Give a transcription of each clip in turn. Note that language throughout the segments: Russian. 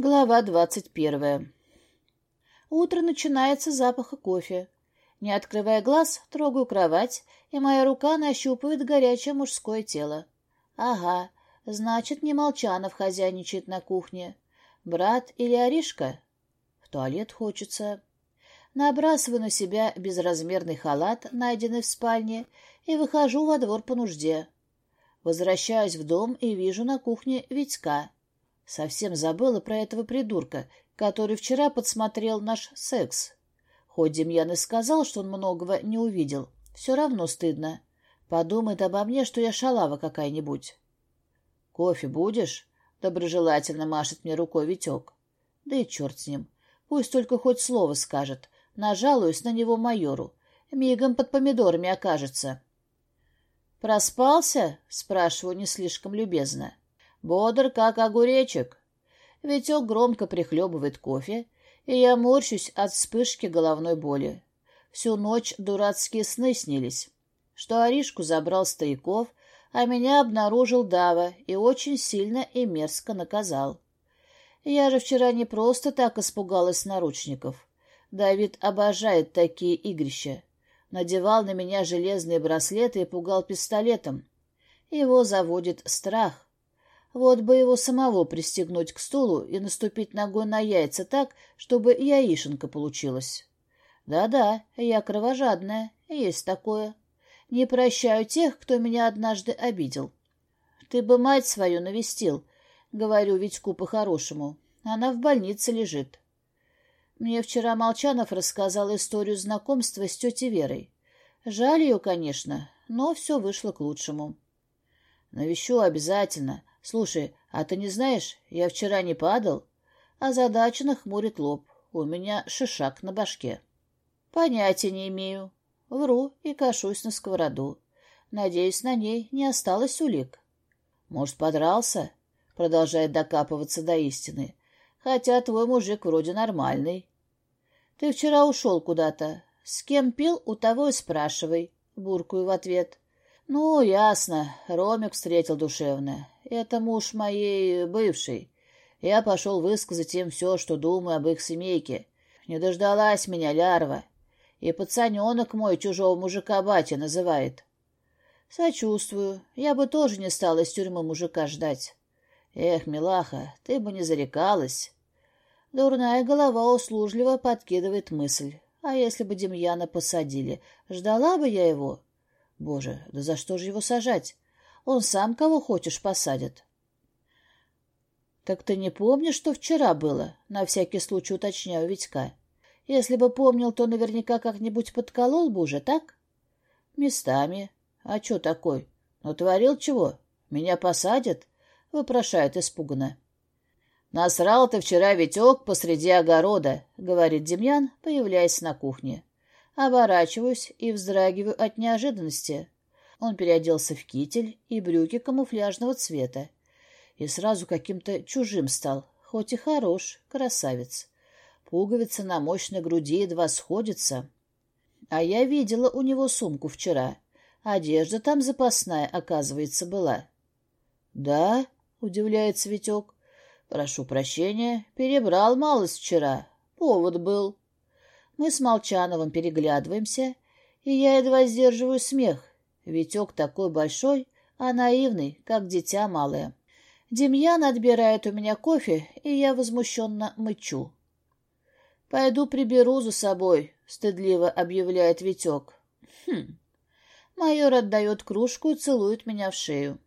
Глава двадцать первая. Утро начинается с запаха кофе. Не открывая глаз, трогаю кровать, и моя рука нащупывает горячее мужское тело. Ага, значит, не Молчанов хозяйничает на кухне. Брат или Аришка? В туалет хочется. Набрасываю на себя безразмерный халат, найденный в спальне, и выхожу во двор по нужде. Возвращаюсь в дом и вижу на кухне Витька. Совсем забыла про этого придурка, который вчера подсмотрел наш секс. Хоть Демьян и сказал, что он многого не увидел, все равно стыдно. Подумает обо мне, что я шалава какая-нибудь. — Кофе будешь? — доброжелательно машет мне рукой Витек. Да и черт с ним. Пусть только хоть слово скажет. Нажалуюсь на него майору. Мигом под помидорами окажется. «Проспался?» — спрашиваю не слишком любезно. Бодр, как огуречек. Витек громко прихлебывает кофе, и я морщусь от вспышки головной боли. Всю ночь дурацкие сны снились. Что Аришку забрал стояков, а меня обнаружил Дава и очень сильно и мерзко наказал. Я же вчера не просто так испугалась наручников. Давид обожает такие игрища. Надевал на меня железные браслеты и пугал пистолетом. Его заводит страх. Вот бы его самого пристегнуть к стулу и наступить ногой на яйца так, чтобы яишенка получилась. Да-да, я кровожадная, есть такое. Не прощаю тех, кто меня однажды обидел. Ты бы мать свою навестил, говорю Витьку по-хорошему. Она в больнице лежит. Мне вчера Молчанов рассказал историю знакомства с тетей Верой. Жаль ее, конечно, но все вышло к лучшему. Навещу обязательно. Слушай, а ты не знаешь, я вчера не падал? А задача нахмурит лоб. У меня шишак на башке. Понятия не имею. Вру и кашусь на сковороду. Надеюсь, на ней не осталось улик. Может, подрался? Продолжает докапываться до истины. Хотя твой мужик вроде нормальный. Ты вчера ушел куда-то. С кем пил, у того и спрашивай. Буркую в ответ. Ну, ясно. Ромик встретил душевно. Это муж моей бывшей. Я пошел высказать им все, что думаю об их семейке. Не дождалась меня лярва. И пацаненок мой чужого мужика батя называет. Сочувствую. Я бы тоже не стала из тюрьмы мужика ждать. Эх, милаха, ты бы не зарекалась. Дурная голова услужливо подкидывает мысль. А если бы Демьяна посадили, ждала бы я его? Боже, да за что же его сажать? Он сам кого хочешь посадит. Так ты не помнишь, что вчера было? На всякий случай уточняю Витька. Если бы помнил, то наверняка как-нибудь подколол бы уже, так? Местами. А что такой? Натворил чего? Меня посадят? Вопрошает испуганно. «Насрал ты вчера Витек посреди огорода», — говорит Демьян, появляясь на кухне. Оборачиваюсь и вздрагиваю от неожиданности. Он переоделся в китель и брюки камуфляжного цвета. И сразу каким-то чужим стал, хоть и хорош, красавец. Пуговица на мощной груди едва сходится. А я видела у него сумку вчера. Одежда там запасная, оказывается, была. — Да? — удивляется Витек. — Прошу прощения, перебрал малость вчера. Повод был. Мы с Молчановым переглядываемся, и я едва сдерживаю смех. Витек такой большой, а наивный, как дитя малое. Демьян отбирает у меня кофе, и я возмущенно мычу. «Пойду приберу за собой», — стыдливо объявляет Витек. «Хм». Майор отдает кружку и целует меня в шею.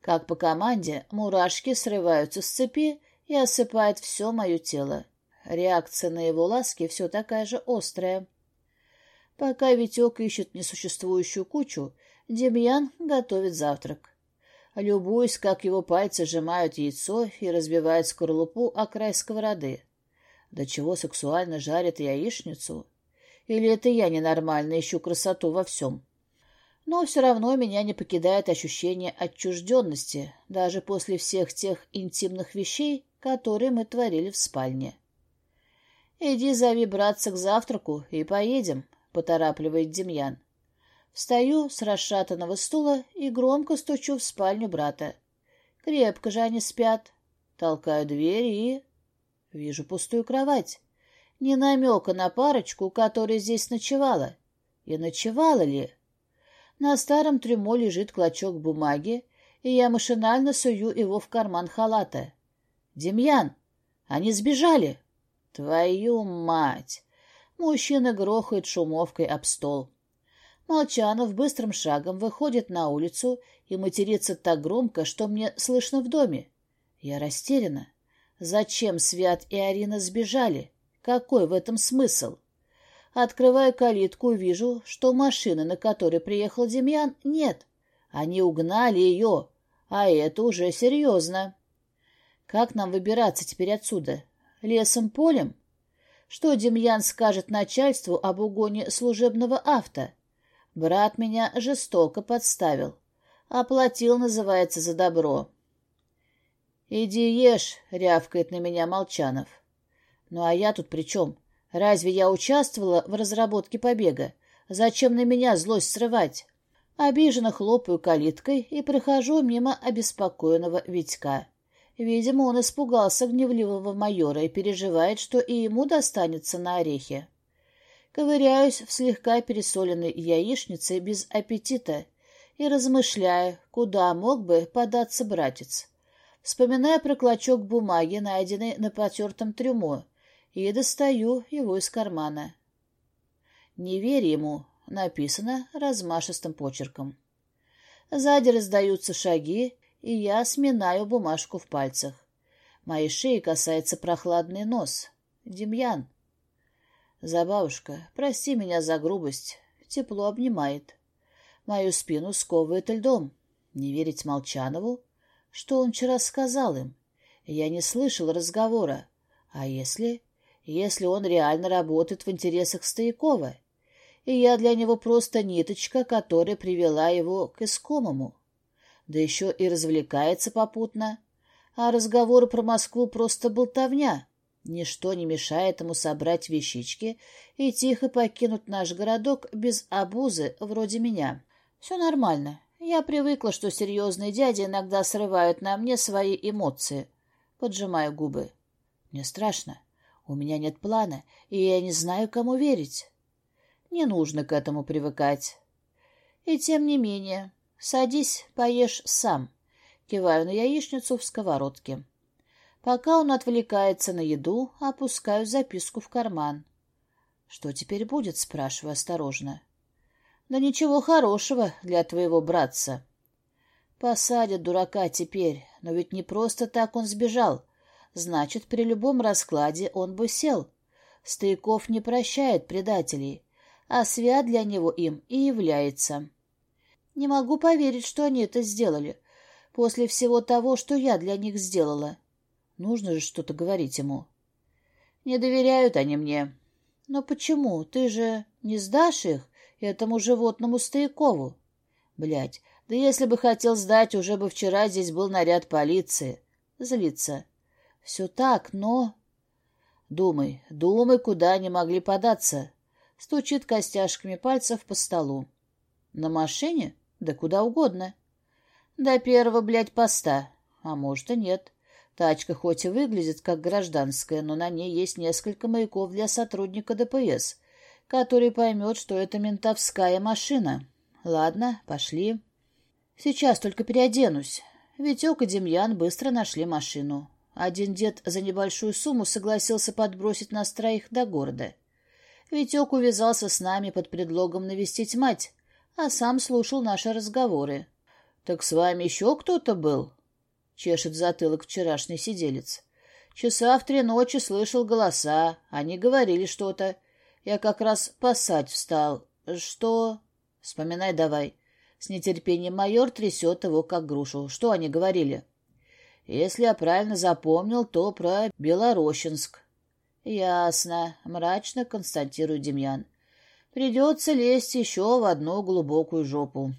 Как по команде, мурашки срываются с цепи и осыпают все мое тело. Реакция на его ласки все такая же острая. Пока Витек ищет несуществующую кучу, Демьян готовит завтрак. Любуюсь, как его пальцы сжимают яйцо и разбивают скорлупу о край сковороды. До чего сексуально жарит яичницу? Или это я ненормально ищу красоту во всем? Но все равно меня не покидает ощущение отчужденности, даже после всех тех интимных вещей, которые мы творили в спальне. «Иди зови братца к завтраку и поедем», поторапливает Демьян. Встаю с расшатанного стула и громко стучу в спальню брата. Крепко же они спят. Толкаю дверь и... Вижу пустую кровать. Ни намека на парочку, которая здесь ночевала. И ночевала ли? На старом трюмо лежит клочок бумаги, и я машинально сую его в карман халата. «Демьян, они сбежали!» «Твою мать!» Мужчина грохает шумовкой об стол. Молчанов быстрым шагом выходит на улицу и матерится так громко, что мне слышно в доме. Я растеряна. Зачем Свят и Арина сбежали? Какой в этом смысл? Открываю калитку и вижу, что машины, на которой приехал Демьян, нет. Они угнали ее, а это уже серьезно. Как нам выбираться теперь отсюда? Лесом, полем? Что Демьян скажет начальству об угоне служебного авто? Брат меня жестоко подставил. Оплатил, называется, за добро. «Иди ешь», — рявкает на меня Молчанов. «Ну а я тут при чем? Разве я участвовала в разработке побега? Зачем на меня злость срывать?» Обиженно хлопаю калиткой и прохожу мимо обеспокоенного Витька. Видимо, он испугался гневливого майора и переживает, что и ему достанется на орехи. Ковыряюсь в слегка пересоленной яичнице без аппетита и размышляю, куда мог бы податься братец. Вспоминаю про клочок бумаги, найденный на потертом трюмо, и достаю его из кармана. «Не верь ему», — написано размашистым почерком. Сзади раздаются шаги, и я сминаю бумажку в пальцах. Моей шеи касается прохладный нос. Демьян. Забавушка, прости меня за грубость. Тепло обнимает. Мою спину сковывает льдом. Не верить Молчанову? Что он вчера сказал им? Я не слышал разговора. А если... Если он реально работает в интересах Стоякова? И я для него просто ниточка, которая привела его к искомому да еще и развлекается попутно. А разговоры про Москву просто болтовня. Ничто не мешает ему собрать вещички и тихо покинуть наш городок без обузы вроде меня. Все нормально. Я привыкла, что серьезные дяди иногда срывают на мне свои эмоции. Поджимаю губы. Мне страшно. У меня нет плана, и я не знаю, кому верить. Не нужно к этому привыкать. И тем не менее, «Садись, поешь сам», — киваю на яичницу в сковородке. Пока он отвлекается на еду, опускаю записку в карман. «Что теперь будет?» — спрашиваю осторожно. «Да ничего хорошего для твоего братца». «Посадят дурака теперь, но ведь не просто так он сбежал. Значит, при любом раскладе он бы сел. Стояков не прощает предателей, а свят для него им и является». Не могу поверить, что они это сделали. После всего того, что я для них сделала. Нужно же что-то говорить ему. Не доверяют они мне. Но почему? Ты же не сдашь их этому животному Стоякову? Блядь, да если бы хотел сдать, уже бы вчера здесь был наряд полиции. Злиться. Все так, но... Думай, думай, куда они могли податься. Стучит костяшками пальцев по столу. На машине? Да куда угодно. До первого, блядь, поста. А может и нет. Тачка хоть и выглядит как гражданская, но на ней есть несколько маяков для сотрудника ДПС, который поймет, что это ментовская машина. Ладно, пошли. Сейчас только переоденусь. Витек и Демьян быстро нашли машину. Один дед за небольшую сумму согласился подбросить нас троих до города. Витек увязался с нами под предлогом навестить мать, а сам слушал наши разговоры. — Так с вами еще кто-то был? — чешет затылок вчерашний сиделец. Часа в три ночи слышал голоса, они говорили что-то. Я как раз пасать встал. Что? Вспоминай давай. С нетерпением майор трясет его, как грушу. Что они говорили? Если я правильно запомнил, то про Белорощенск. Ясно, мрачно констатирует Демьян. Придется лезть еще в одну глубокую жопу.